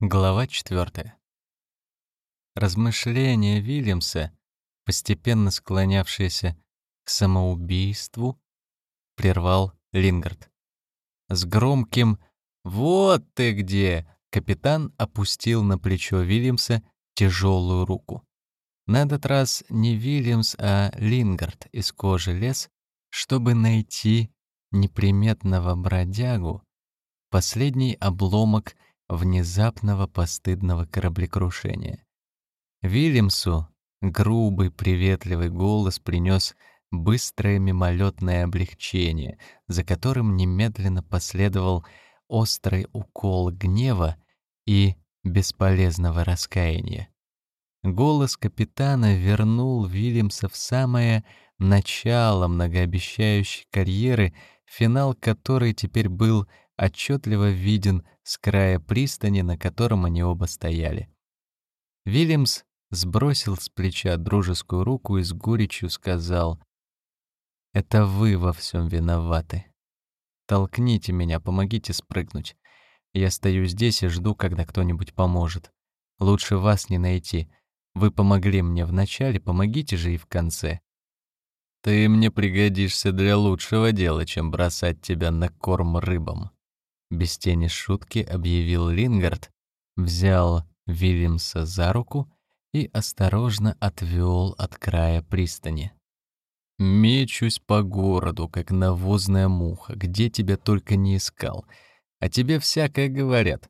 Глава 4. Размышления Вильямса, постепенно склонявшиеся к самоубийству, прервал Лингард. С громким «Вот ты где!» капитан опустил на плечо Вильямса тяжелую руку. На этот раз не Вильямс, а Лингард из кожи лез, чтобы найти неприметного бродягу, последний обломок — внезапного постыдного кораблекрушения. Вильямсу грубый приветливый голос принес быстрое мимолетное облегчение, за которым немедленно последовал острый укол гнева и бесполезного раскаяния. Голос капитана вернул Вильямса в самое начало многообещающей карьеры, финал которой теперь был отчетливо виден с края пристани, на котором они оба стояли. Вильямс сбросил с плеча дружескую руку и с горечью сказал, «Это вы во всем виноваты. Толкните меня, помогите спрыгнуть. Я стою здесь и жду, когда кто-нибудь поможет. Лучше вас не найти. Вы помогли мне в начале, помогите же и в конце. Ты мне пригодишься для лучшего дела, чем бросать тебя на корм рыбам без тени шутки объявил Лингард, взял Вильямса за руку и осторожно отвел от края пристани. «Мечусь по городу, как навозная муха, где тебя только не искал. А тебе всякое говорят.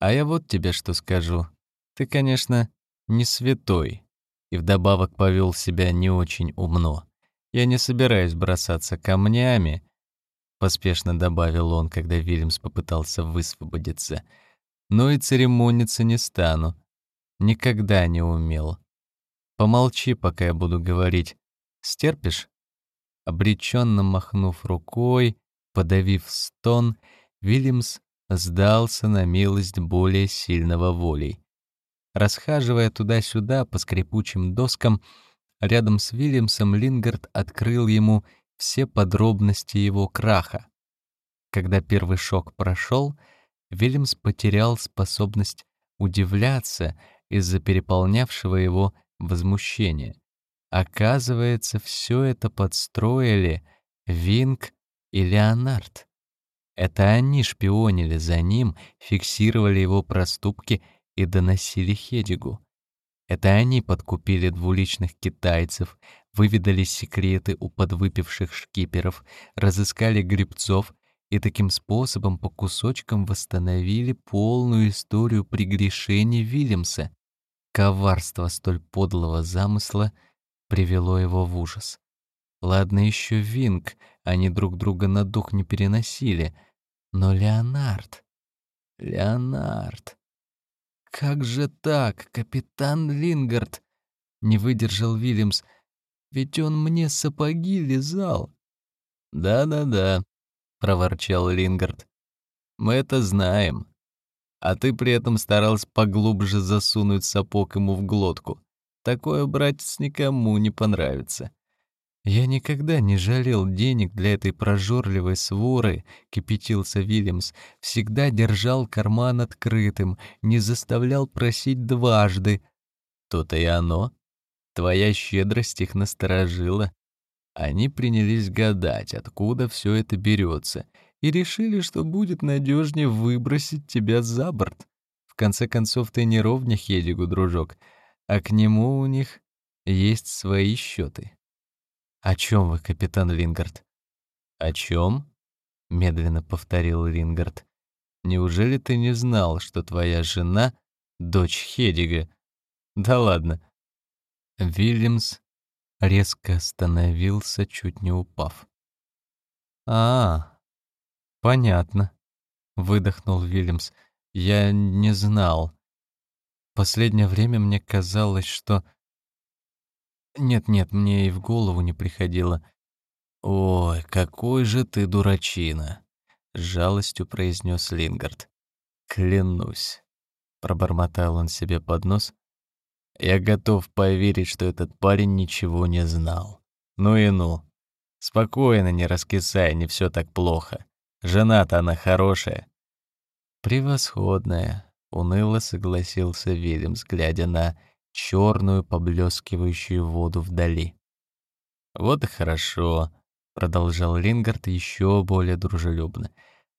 А я вот тебе что скажу. Ты, конечно, не святой, и вдобавок повел себя не очень умно. Я не собираюсь бросаться камнями, поспешно добавил он, когда Вильямс попытался высвободиться. Но и церемониться не стану. Никогда не умел. Помолчи, пока я буду говорить. Стерпишь? Обреченно махнув рукой, подавив стон, Вильямс сдался на милость более сильного волей. Расхаживая туда-сюда по скрипучим доскам, рядом с Вильямсом Лингард открыл ему все подробности его краха. Когда первый шок прошел, Вильямс потерял способность удивляться из-за переполнявшего его возмущения. Оказывается, все это подстроили Винг и Леонард. Это они шпионили за ним, фиксировали его проступки и доносили Хедигу. Это они подкупили двуличных китайцев, выведали секреты у подвыпивших шкиперов, разыскали грибцов и таким способом по кусочкам восстановили полную историю прегрешений Вильямса. Коварство столь подлого замысла привело его в ужас. Ладно еще Винг, они друг друга на дух не переносили, но Леонард... Леонард... «Как же так, капитан Лингард?» — не выдержал Вильямс. «Ведь он мне сапоги лизал». «Да-да-да», — проворчал Лингард. «Мы это знаем. А ты при этом старался поглубже засунуть сапог ему в глотку. Такое, братец, никому не понравится». «Я никогда не жалел денег для этой прожорливой своры», — кипятился Вильямс. «Всегда держал карман открытым, не заставлял просить дважды». «То-то и оно. Твоя щедрость их насторожила. Они принялись гадать, откуда все это берется, и решили, что будет надежнее выбросить тебя за борт. В конце концов, ты не ровня Хедигу, дружок, а к нему у них есть свои счеты. «О чем вы, капитан Лингард?» «О чем?» — медленно повторил Лингард. «Неужели ты не знал, что твоя жена — дочь Хедига?» «Да ладно». Вильямс резко остановился, чуть не упав. «А, понятно», — выдохнул Вильямс. «Я не знал. Последнее время мне казалось, что нет-нет, мне и в голову не приходило. «Ой, какой же ты дурачина!» — с жалостью произнес Лингард. «Клянусь!» — пробормотал он себе под нос. «Я готов поверить, что этот парень ничего не знал. Ну и ну. Спокойно, не раскисай, не все так плохо. Жена-то она хорошая». «Превосходная», — уныло согласился Вильямс, глядя на черную поблескивающую воду вдали. «Вот и хорошо», — продолжал Лингард еще более дружелюбно.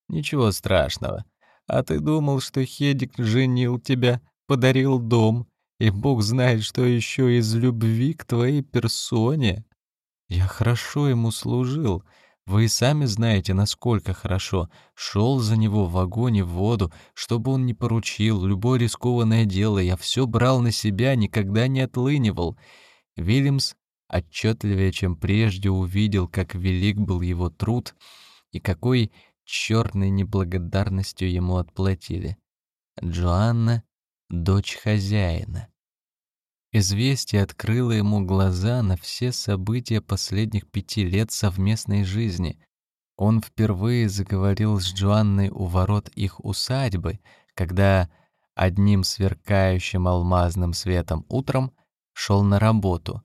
«Ничего страшного. А ты думал, что Хедик женил тебя, подарил дом, и бог знает, что еще из любви к твоей персоне. Я хорошо ему служил, вы и сами знаете, насколько хорошо. Шел за него в огонь и в воду, чтобы он не поручил, любое рискованное дело, я все брал на себя, никогда не отлынивал. Вильямс отчетливее, чем прежде, увидел, как велик был его труд и какой черной неблагодарностью ему отплатили. Джоанна — дочь хозяина. Известие открыло ему глаза на все события последних пяти лет совместной жизни. Он впервые заговорил с Джоанной у ворот их усадьбы, когда одним сверкающим алмазным светом утром шел на работу.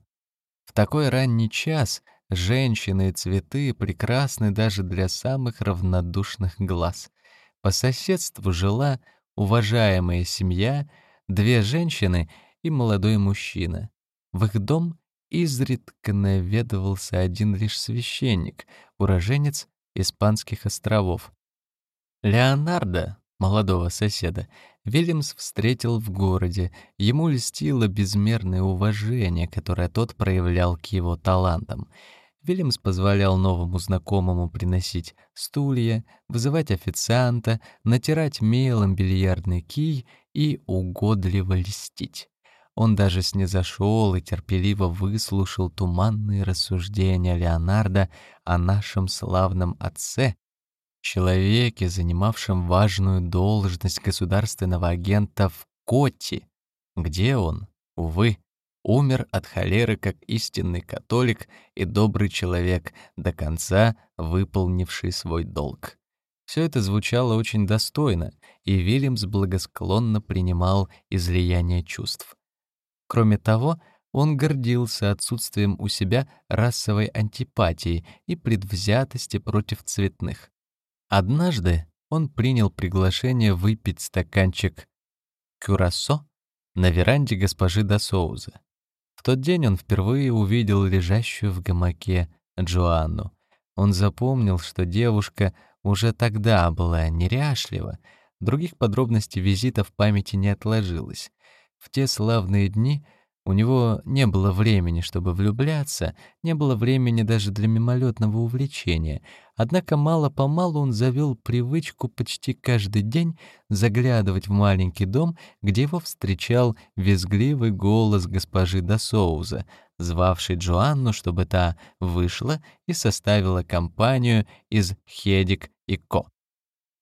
В такой ранний час женщины и цветы прекрасны даже для самых равнодушных глаз. По соседству жила уважаемая семья, две женщины — и молодой мужчина. В их дом изредка наведывался один лишь священник, уроженец Испанских островов. Леонардо, молодого соседа, Вильямс встретил в городе. Ему льстило безмерное уважение, которое тот проявлял к его талантам. Вильямс позволял новому знакомому приносить стулья, вызывать официанта, натирать мелом бильярдный кий и угодливо льстить. Он даже снизошел и терпеливо выслушал туманные рассуждения Леонардо о нашем славном отце, человеке, занимавшем важную должность государственного агента в Коти, где он, увы, умер от холеры как истинный католик и добрый человек, до конца выполнивший свой долг. Все это звучало очень достойно, и Вильямс благосклонно принимал излияние чувств. Кроме того, он гордился отсутствием у себя расовой антипатии и предвзятости против цветных. Однажды он принял приглашение выпить стаканчик кюрасо на веранде госпожи Досоуза. Тот день он впервые увидел лежащую в гамаке Джоанну. Он запомнил, что девушка уже тогда была неряшлива, других подробностей визита в памяти не отложилось. В те славные дни у него не было времени, чтобы влюбляться, не было времени даже для мимолетного увлечения. Однако мало-помалу он завел привычку почти каждый день заглядывать в маленький дом, где его встречал визгливый голос госпожи Досоуза, звавший Джоанну, чтобы та вышла и составила компанию из Хедик и Ко.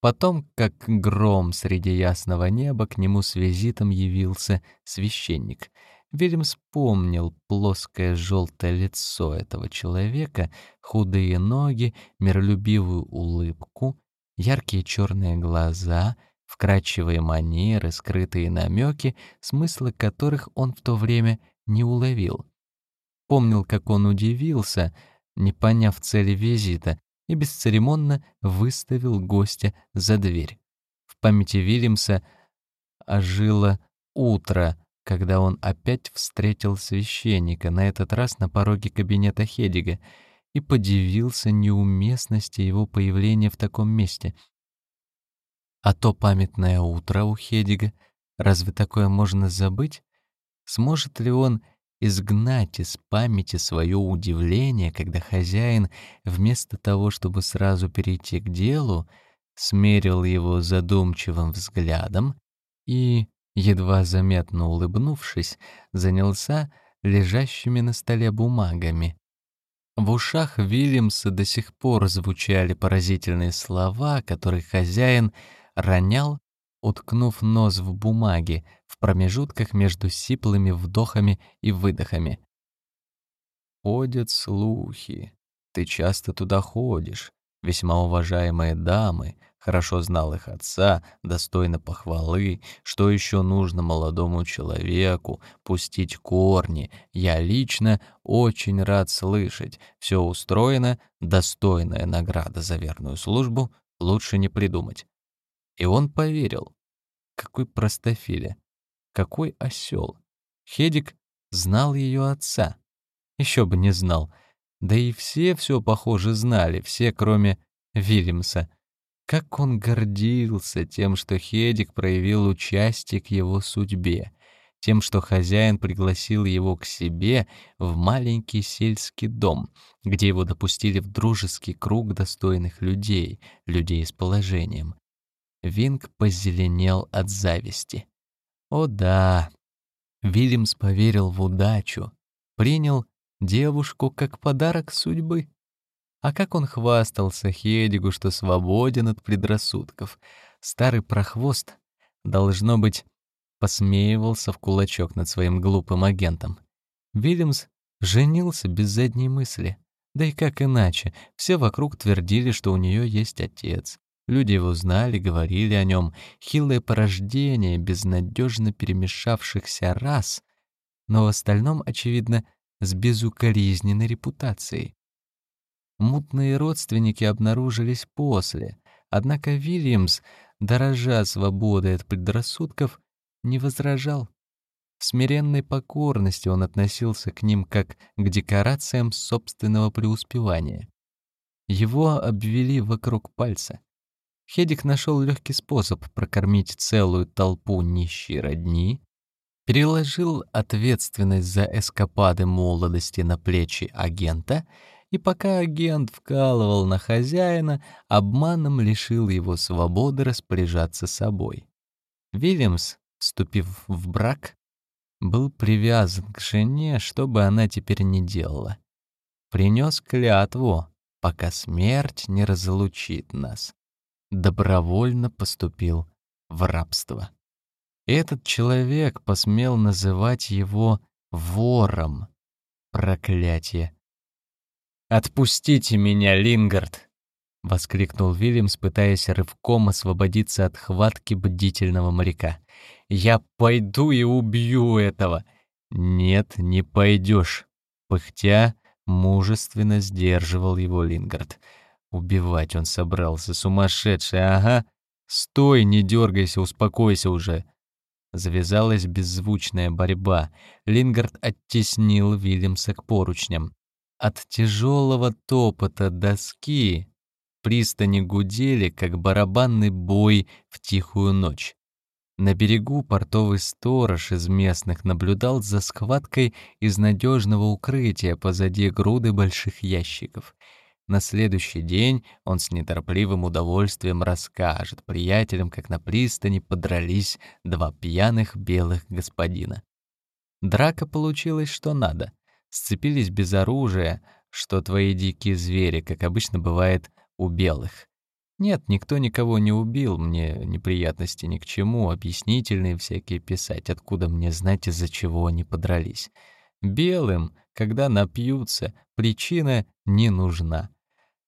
Потом, как гром среди ясного неба, к нему с визитом явился священник. Вильям вспомнил плоское желтое лицо этого человека, худые ноги, миролюбивую улыбку, яркие черные глаза, вкрадчивые манеры, скрытые намеки, смысла которых он в то время не уловил. Помнил, как он удивился, не поняв цели визита, и бесцеремонно выставил гостя за дверь. В памяти Вильямса ожило утро, когда он опять встретил священника, на этот раз на пороге кабинета Хедига, и подивился неуместности его появления в таком месте. А то памятное утро у Хедига, разве такое можно забыть? Сможет ли он изгнать из памяти свое удивление, когда хозяин, вместо того, чтобы сразу перейти к делу, смерил его задумчивым взглядом и, едва заметно улыбнувшись, занялся лежащими на столе бумагами. В ушах Вильямса до сих пор звучали поразительные слова, которые хозяин ронял уткнув нос в бумаге, в промежутках между сиплыми вдохами и выдохами. «Ходят слухи. Ты часто туда ходишь. Весьма уважаемые дамы, хорошо знал их отца, достойно похвалы. Что еще нужно молодому человеку? Пустить корни. Я лично очень рад слышать. Все устроено, достойная награда за верную службу, лучше не придумать. И он поверил. Какой простофиля. Какой осел. Хедик знал ее отца. Еще бы не знал. Да и все все, похоже, знали, все, кроме Вильямса. Как он гордился тем, что Хедик проявил участие к его судьбе, тем, что хозяин пригласил его к себе в маленький сельский дом, где его допустили в дружеский круг достойных людей, людей с положением. Винг позеленел от зависти. О да, Вильямс поверил в удачу, принял девушку как подарок судьбы. А как он хвастался Хедигу, что свободен от предрассудков. Старый прохвост, должно быть, посмеивался в кулачок над своим глупым агентом. Вильямс женился без задней мысли. Да и как иначе, все вокруг твердили, что у нее есть отец. Люди его знали, говорили о нем. Хилое порождение безнадежно перемешавшихся рас, но в остальном, очевидно, с безукоризненной репутацией. Мутные родственники обнаружились после, однако Вильямс, дорожа свободой от предрассудков, не возражал. В смиренной покорности он относился к ним как к декорациям собственного преуспевания. Его обвели вокруг пальца. Хедик нашел легкий способ прокормить целую толпу нищей родни, переложил ответственность за эскапады молодости на плечи агента, и пока агент вкалывал на хозяина, обманом лишил его свободы распоряжаться собой. Вильямс, вступив в брак, был привязан к жене, что бы она теперь не делала. Принес клятву, пока смерть не разлучит нас. Добровольно поступил в рабство. Этот человек посмел называть его вором. Проклятие. «Отпустите меня, Лингард!» — воскликнул Вильямс, пытаясь рывком освободиться от хватки бдительного моряка. «Я пойду и убью этого!» «Нет, не пойдешь!» Пыхтя, мужественно сдерживал его Лингард. Убивать он собрался, сумасшедший, ага. Стой, не дергайся, успокойся уже. Завязалась беззвучная борьба. Лингард оттеснил Вильямса к поручням. От тяжелого топота доски пристани гудели, как барабанный бой в тихую ночь. На берегу портовый сторож из местных наблюдал за схваткой из надежного укрытия позади груды больших ящиков. На следующий день он с неторопливым удовольствием расскажет приятелям, как на пристани подрались два пьяных белых господина. Драка получилась что надо. Сцепились без оружия, что твои дикие звери, как обычно бывает у белых. Нет, никто никого не убил, мне неприятности ни к чему, объяснительные всякие писать, откуда мне знать, из-за чего они подрались. Белым, когда напьются, причина не нужна.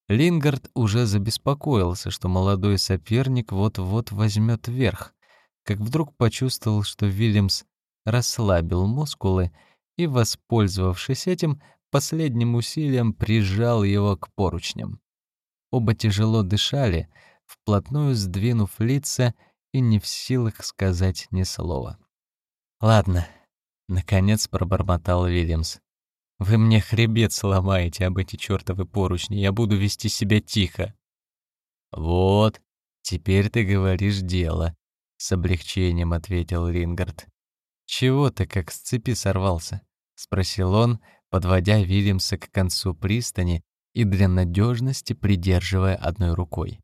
Лингард уже забеспокоился, что молодой соперник вот-вот возьмет верх, как вдруг почувствовал, что Вильямс расслабил мускулы и, воспользовавшись этим, последним усилием прижал его к поручням. Оба тяжело дышали, вплотную сдвинув лица и не в силах сказать ни слова. «Ладно», — наконец пробормотал Вильямс. «Вы мне хребет сломаете об эти чёртовы поручни, я буду вести себя тихо». «Вот, теперь ты говоришь дело», — с облегчением ответил Рингард. «Чего ты как с цепи сорвался?» — спросил он, подводя Вильямса к концу пристани и для надежности придерживая одной рукой.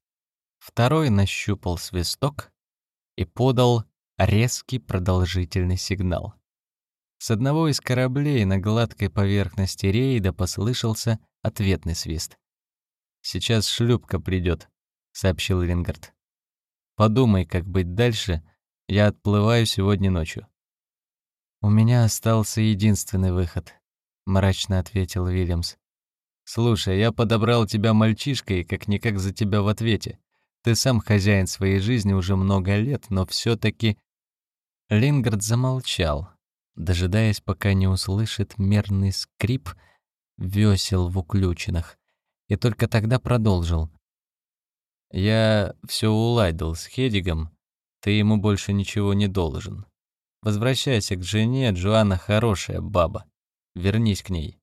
Второй нащупал свисток и подал резкий продолжительный сигнал. С одного из кораблей на гладкой поверхности рейда послышался ответный свист. «Сейчас шлюпка придет, сообщил Рингард. «Подумай, как быть дальше. Я отплываю сегодня ночью». «У меня остался единственный выход», — мрачно ответил Вильямс. «Слушай, я подобрал тебя мальчишкой, как-никак за тебя в ответе. Ты сам хозяин своей жизни уже много лет, но все таки Лингард замолчал, дожидаясь, пока не услышит мерный скрип весел в уключенных, и только тогда продолжил. «Я все уладил с Хедигом. Ты ему больше ничего не должен. Возвращайся к жене, Джоанна хорошая баба. Вернись к ней».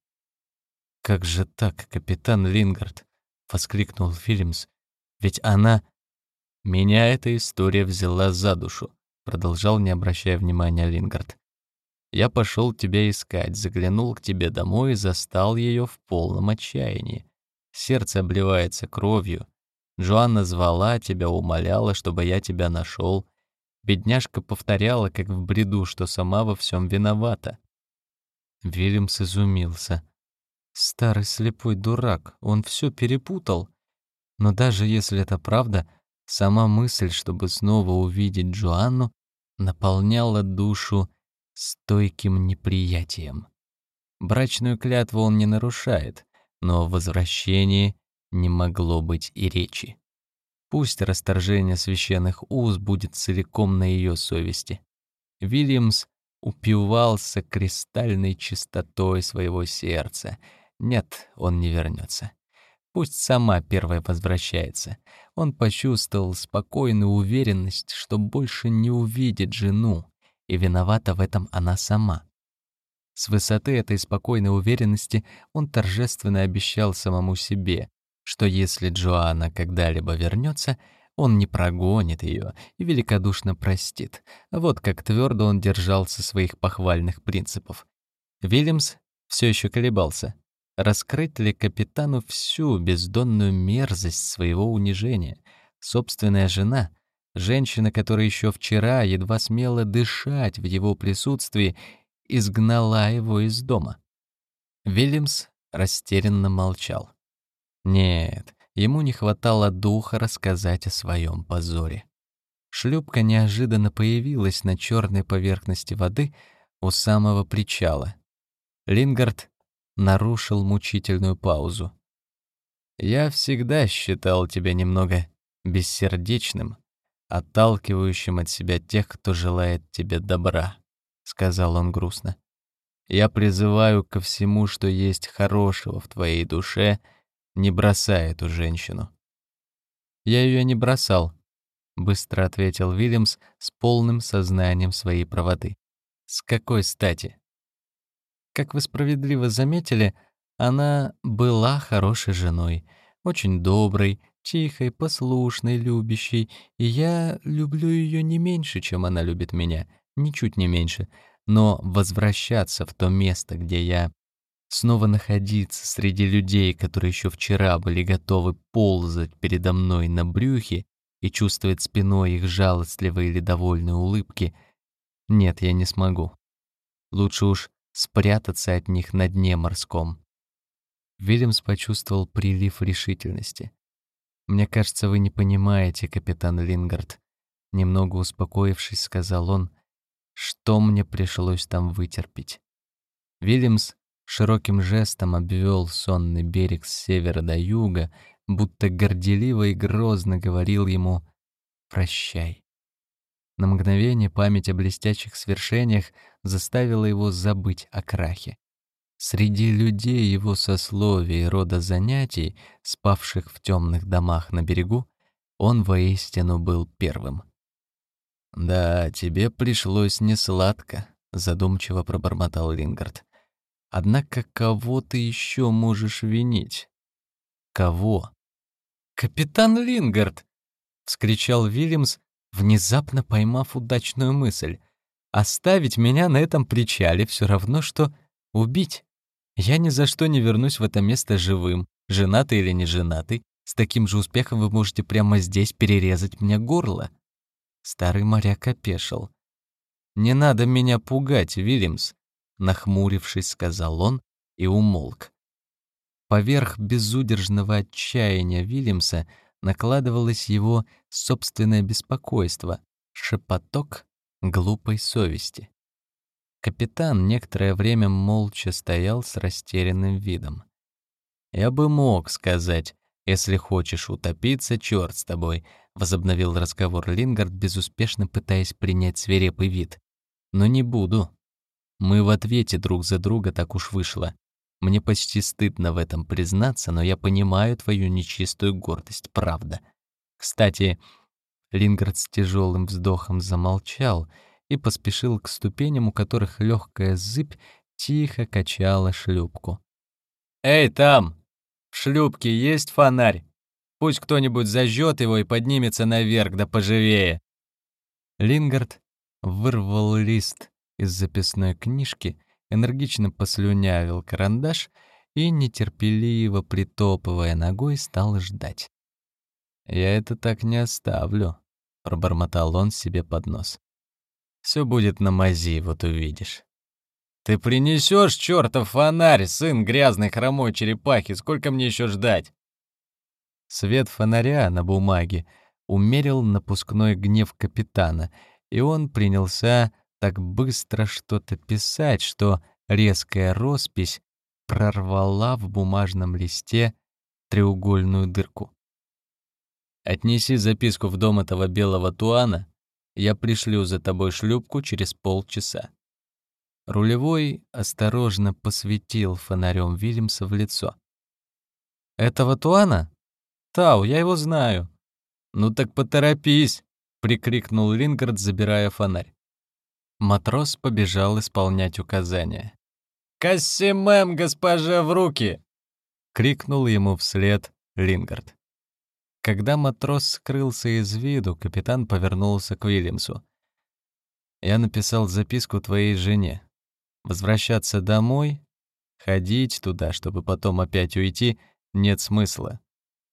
«Как же так, капитан Лингард?» — воскликнул Филимс. «Ведь она...» «Меня эта история взяла за душу», — продолжал, не обращая внимания Лингард. «Я пошел тебя искать, заглянул к тебе домой и застал ее в полном отчаянии. Сердце обливается кровью. Джоанна звала тебя, умоляла, чтобы я тебя нашел. Бедняжка повторяла, как в бреду, что сама во всем виновата. Вильямс изумился. Старый слепой дурак, он все перепутал. Но даже если это правда, сама мысль, чтобы снова увидеть Джоанну, наполняла душу стойким неприятием. Брачную клятву он не нарушает, но о возвращении не могло быть и речи. Пусть расторжение священных уз будет целиком на ее совести. Вильямс упивался кристальной чистотой своего сердца. Нет, он не вернется. Пусть сама первая возвращается. Он почувствовал спокойную уверенность, что больше не увидит жену, и виновата в этом она сама. С высоты этой спокойной уверенности он торжественно обещал самому себе, что если Джоанна когда-либо вернется, он не прогонит ее и великодушно простит. Вот как твердо он держался своих похвальных принципов. Вильямс все еще колебался. Раскрыть ли капитану всю бездонную мерзость своего унижения? Собственная жена, женщина, которая еще вчера едва смела дышать в его присутствии, изгнала его из дома. Вильямс растерянно молчал. Нет, ему не хватало духа рассказать о своем позоре. Шлюпка неожиданно появилась на черной поверхности воды у самого причала. Лингард нарушил мучительную паузу. «Я всегда считал тебя немного бессердечным, отталкивающим от себя тех, кто желает тебе добра», — сказал он грустно. «Я призываю ко всему, что есть хорошего в твоей душе — не бросай эту женщину». «Я ее не бросал», — быстро ответил Вильямс с полным сознанием своей правоты. «С какой стати?» Как вы справедливо заметили, она была хорошей женой, очень доброй, тихой, послушной, любящей, и я люблю ее не меньше, чем она любит меня, ничуть не меньше. Но возвращаться в то место, где я Снова находиться среди людей, которые еще вчера были готовы ползать передо мной на брюхе и чувствовать спиной их жалостливые или довольные улыбки, нет, я не смогу. Лучше уж спрятаться от них на дне морском. Вильямс почувствовал прилив решительности. «Мне кажется, вы не понимаете, капитан Лингард», — немного успокоившись, сказал он, «что мне пришлось там вытерпеть». Вильямс широким жестом обвел сонный берег с севера до юга, будто горделиво и грозно говорил ему «Прощай». На мгновение память о блестящих свершениях заставила его забыть о крахе. Среди людей его сословия и рода занятий, спавших в темных домах на берегу, он воистину был первым. «Да, тебе пришлось несладко», — задумчиво пробормотал Лингард. Однако кого ты еще можешь винить? Кого? «Капитан Лингард!» — вскричал Вильямс, внезапно поймав удачную мысль. «Оставить меня на этом причале все равно, что убить. Я ни за что не вернусь в это место живым, женатый или не женатый. С таким же успехом вы можете прямо здесь перерезать мне горло». Старый моряк опешил. «Не надо меня пугать, Вильямс нахмурившись, сказал он и умолк. Поверх безудержного отчаяния Вильямса накладывалось его собственное беспокойство, шепоток глупой совести. Капитан некоторое время молча стоял с растерянным видом. «Я бы мог сказать, если хочешь утопиться, черт с тобой», — возобновил разговор Лингард, безуспешно пытаясь принять свирепый вид. «Но не буду. Мы в ответе друг за друга так уж вышло. Мне почти стыдно в этом признаться, но я понимаю твою нечистую гордость, правда. Кстати, Лингард с тяжелым вздохом замолчал и поспешил к ступеням, у которых легкая зыбь тихо качала шлюпку. «Эй, там! В шлюпке есть фонарь? Пусть кто-нибудь зажжет его и поднимется наверх, да поживее!» Лингард вырвал лист из записной книжки, энергично послюнявил карандаш и, нетерпеливо притопывая ногой, стал ждать. «Я это так не оставлю», — пробормотал он себе под нос. Все будет на мази, вот увидишь». «Ты принесешь чертов фонарь, сын грязной хромой черепахи, сколько мне еще ждать?» Свет фонаря на бумаге умерил напускной гнев капитана, и он принялся так быстро что-то писать, что резкая роспись прорвала в бумажном листе треугольную дырку. «Отнеси записку в дом этого белого туана, я пришлю за тобой шлюпку через полчаса». Рулевой осторожно посветил фонарем Вильямса в лицо. «Этого туана? Тау, я его знаю». «Ну так поторопись!» — прикрикнул Лингард, забирая фонарь. Матрос побежал исполнять указания. «Кассимем, госпожа, в руки!» — крикнул ему вслед Лингард. Когда матрос скрылся из виду, капитан повернулся к Уильямсу. «Я написал записку твоей жене. Возвращаться домой, ходить туда, чтобы потом опять уйти, нет смысла.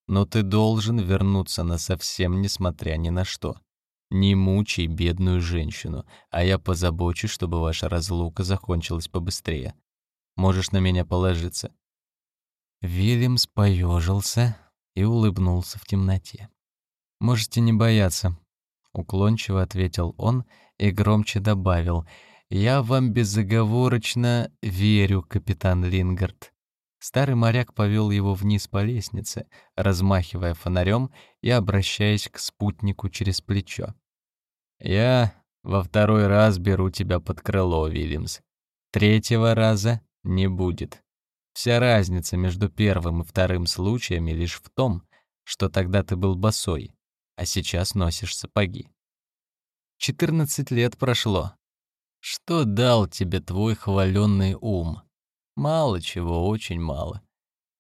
Но ты должен вернуться на совсем, несмотря ни на что. Не мучай бедную женщину, а я позабочусь, чтобы ваша разлука закончилась побыстрее. Можешь на меня положиться». Вильямс поежился и улыбнулся в темноте. «Можете не бояться», — уклончиво ответил он и громче добавил. «Я вам безоговорочно верю, капитан Лингард». Старый моряк повел его вниз по лестнице, размахивая фонарем и обращаясь к спутнику через плечо. «Я во второй раз беру тебя под крыло, Вильямс. Третьего раза не будет. Вся разница между первым и вторым случаями лишь в том, что тогда ты был босой, а сейчас носишь сапоги. 14 лет прошло. Что дал тебе твой хваленный ум? Мало чего, очень мало.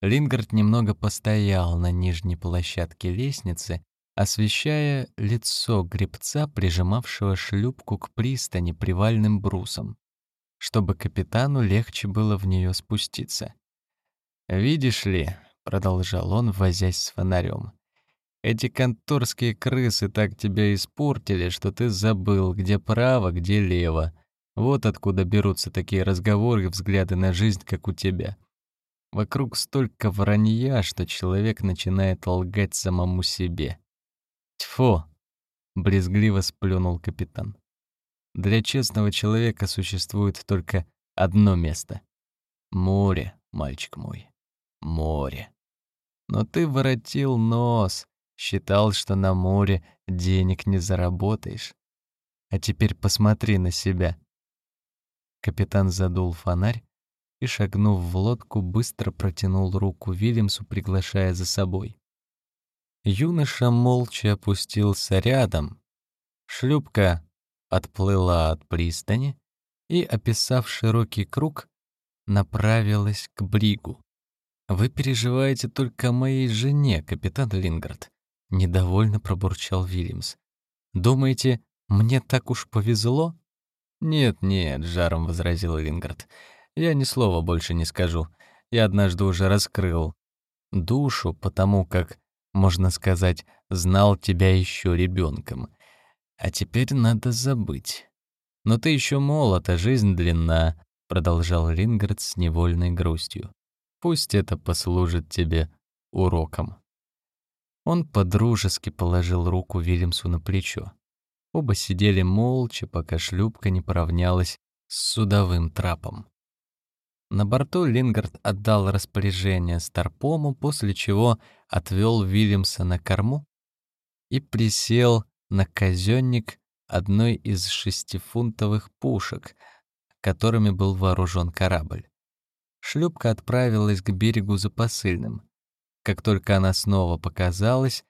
Лингард немного постоял на нижней площадке лестницы, освещая лицо гребца, прижимавшего шлюпку к пристани привальным брусом чтобы капитану легче было в нее спуститься. «Видишь ли», — продолжал он, возясь с фонарем, «эти конторские крысы так тебя испортили, что ты забыл, где право, где лево. Вот откуда берутся такие разговоры и взгляды на жизнь, как у тебя. Вокруг столько вранья, что человек начинает лгать самому себе». «Тьфу!» — брезгливо сплюнул капитан. Для честного человека существует только одно место. Море, мальчик мой, море. Но ты воротил нос, считал, что на море денег не заработаешь. А теперь посмотри на себя. Капитан задул фонарь и, шагнув в лодку, быстро протянул руку Вильямсу, приглашая за собой. Юноша молча опустился рядом. Шлюпка отплыла от пристани и, описав широкий круг, направилась к бригу. «Вы переживаете только о моей жене, капитан Лингард», — недовольно пробурчал Вильямс. «Думаете, мне так уж повезло?» «Нет-нет», — жаром возразил Лингард. «Я ни слова больше не скажу. Я однажды уже раскрыл душу, потому как, можно сказать, знал тебя еще ребенком. А теперь надо забыть. Но ты еще молод, а жизнь длинна, продолжал Рингард с невольной грустью. Пусть это послужит тебе уроком. Он подружески положил руку Вильямсу на плечо. Оба сидели молча, пока шлюпка не поравнялась с судовым трапом. На борту Лингард отдал распоряжение Старпому, после чего отвел Вильямса на корму и присел на казённик одной из шестифунтовых пушек, которыми был вооружен корабль. Шлюпка отправилась к берегу за посыльным. Как только она снова показалась,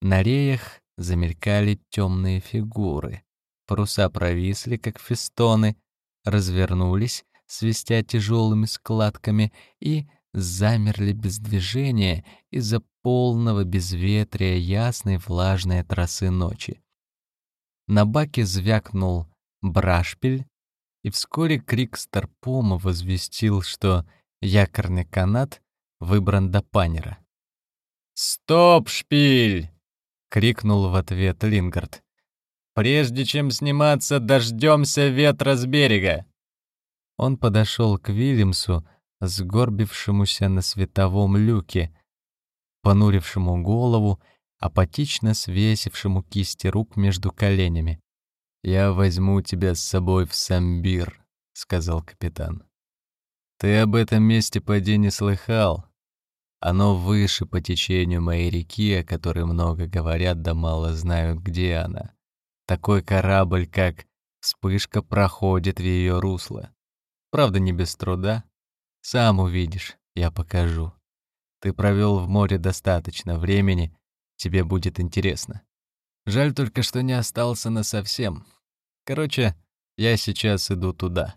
на реях замелькали темные фигуры. Паруса провисли, как фестоны, развернулись, свистя тяжелыми складками, и замерли без движения из-за полного безветрия ясной влажной трассы ночи. На баке звякнул брашпиль, и вскоре крик Старпома возвестил, что якорный канат выбран до панера. «Стоп, шпиль!» — крикнул в ответ Лингард. «Прежде чем сниматься, дождемся ветра с берега!» Он подошел к Вильямсу, сгорбившемуся на световом люке, понурившему голову, апатично свесившему кисти рук между коленями. «Я возьму тебя с собой в Самбир», — сказал капитан. «Ты об этом месте поди не слыхал. Оно выше по течению моей реки, о которой много говорят, да мало знают, где она. Такой корабль, как «Вспышка» проходит в ее русло. Правда, не без труда. Сам увидишь, я покажу. Ты провел в море достаточно времени, тебе будет интересно. Жаль только, что не остался на совсем. Короче, я сейчас иду туда.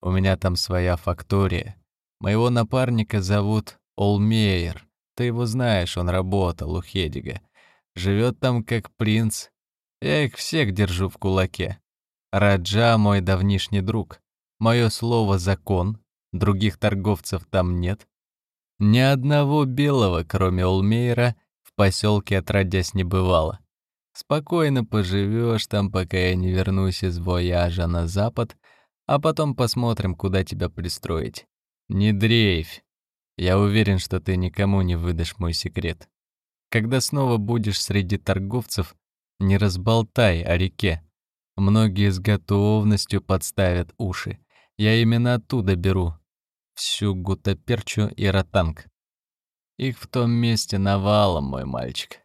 У меня там своя фактория. Моего напарника зовут Олмейер. Ты его знаешь, он работал у Хедига. Живет там как принц. Я их всех держу в кулаке. Раджа мой давнишний друг. Мое слово — закон, других торговцев там нет. Ни одного белого, кроме Олмейра, в поселке отродясь не бывало. Спокойно поживешь там, пока я не вернусь из вояжа на запад, а потом посмотрим, куда тебя пристроить. Не дрейфь. Я уверен, что ты никому не выдашь мой секрет. Когда снова будешь среди торговцев, не разболтай о реке. Многие с готовностью подставят уши. Я именно оттуда беру всю гутаперчу и ротанг. Их в том месте навалом, мой мальчик.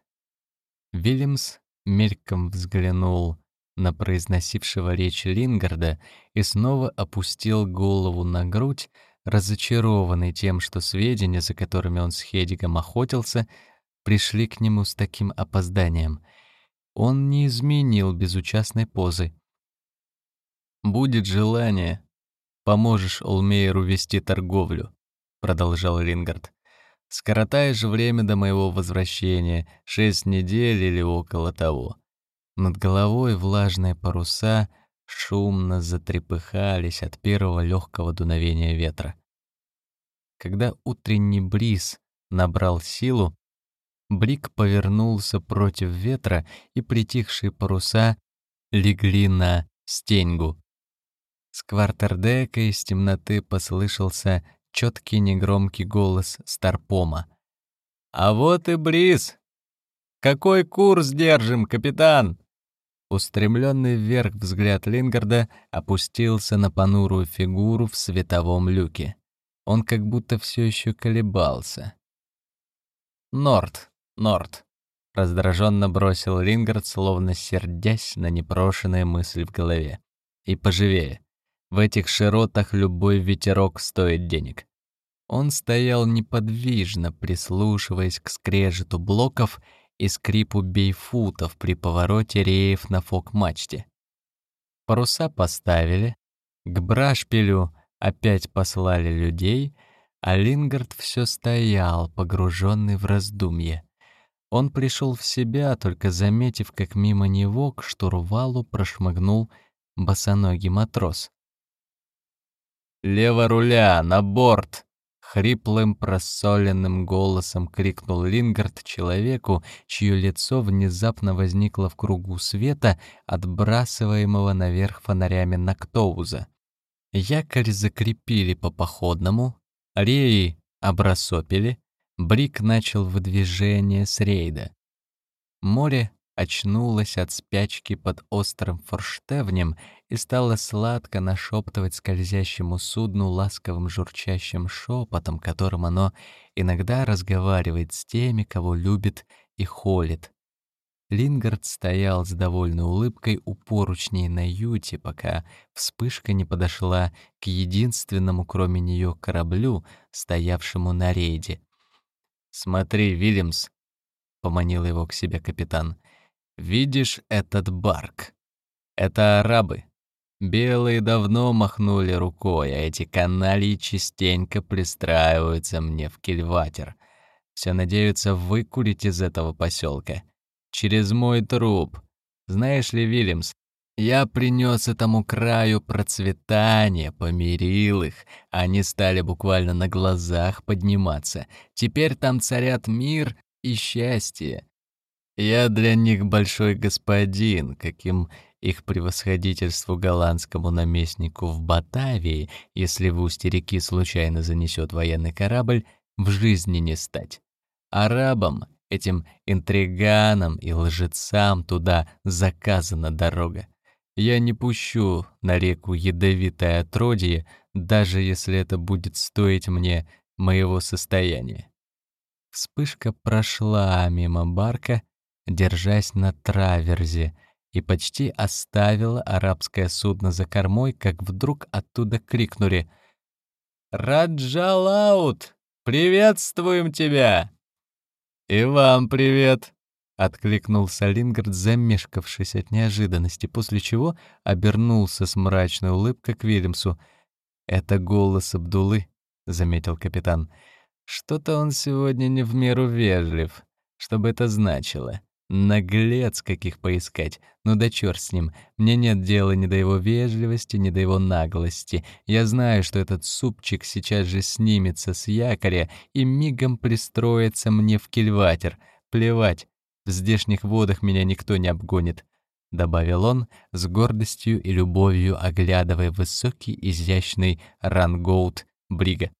Вильямс мельком взглянул на произносившего речь Лингарда и снова опустил голову на грудь, разочарованный тем, что сведения, за которыми он с Хедигом охотился, пришли к нему с таким опозданием. Он не изменил безучастной позы. «Будет желание, поможешь Олмейеру вести торговлю», — продолжал Лингард. «Скоротаешь время до моего возвращения, шесть недель или около того». Над головой влажные паруса шумно затрепыхались от первого легкого дуновения ветра. Когда утренний бриз набрал силу, Брик повернулся против ветра, и притихшие паруса легли на стеньгу. С квартердека из темноты послышался четкий негромкий голос Старпома. «А вот и бриз! Какой курс держим, капитан?» Устремленный вверх взгляд Лингарда опустился на понурую фигуру в световом люке. Он как будто все еще колебался. «Норд, Норд», — раздраженно бросил Лингард, словно сердясь на непрошенные мысли в голове. «И поживее. В этих широтах любой ветерок стоит денег. Он стоял неподвижно, прислушиваясь к скрежету блоков и скрипу бейфутов при повороте реев на фок-мачте. Паруса поставили, к брашпилю опять послали людей, а Лингард все стоял, погруженный в раздумье. Он пришел в себя, только заметив, как мимо него к штурвалу прошмыгнул босоногий матрос. «Лево руля, на борт!» Хриплым, просоленным голосом крикнул Лингард человеку, чье лицо внезапно возникло в кругу света, отбрасываемого наверх фонарями Нактоуза. Якорь закрепили по походному, реи обрасопили, Брик начал выдвижение с рейда. Море очнулась от спячки под острым форштевнем и стала сладко нашептывать скользящему судну ласковым журчащим шепотом, которым оно иногда разговаривает с теми, кого любит и холит. Лингард стоял с довольной улыбкой у поручней на юте, пока вспышка не подошла к единственному, кроме нее, кораблю, стоявшему на рейде. «Смотри, Вильямс!» — поманил его к себе капитан. Видишь этот барк? Это арабы. Белые давно махнули рукой, а эти каналии частенько пристраиваются мне в кильватер. Все надеются выкурить из этого поселка. Через мой труп. Знаешь ли, Вильямс, я принес этому краю процветание, помирил их. Они стали буквально на глазах подниматься. Теперь там царят мир и счастье. Я для них большой господин, каким их превосходительству голландскому наместнику в Батавии, если в устье реки случайно занесет военный корабль, в жизни не стать. Арабам, этим интриганам и лжецам туда заказана дорога. Я не пущу на реку ядовитое отродье, даже если это будет стоить мне моего состояния. Вспышка прошла мимо барка, держась на траверзе, и почти оставила арабское судно за кормой, как вдруг оттуда крикнули «Раджалаут! Приветствуем тебя!» «И вам привет!» — откликнулся Лингард, замешкавшись от неожиданности, после чего обернулся с мрачной улыбкой к Вильямсу. «Это голос Абдулы», — заметил капитан. «Что-то он сегодня не в меру вежлив. Что бы это значило? Наглец каких поискать. Ну да чёрт с ним. Мне нет дела ни до его вежливости, ни до его наглости. Я знаю, что этот супчик сейчас же снимется с якоря и мигом пристроится мне в кильватер. Плевать. В здешних водах меня никто не обгонит. — добавил он, с гордостью и любовью оглядывая высокий, изящный рангоут Брига.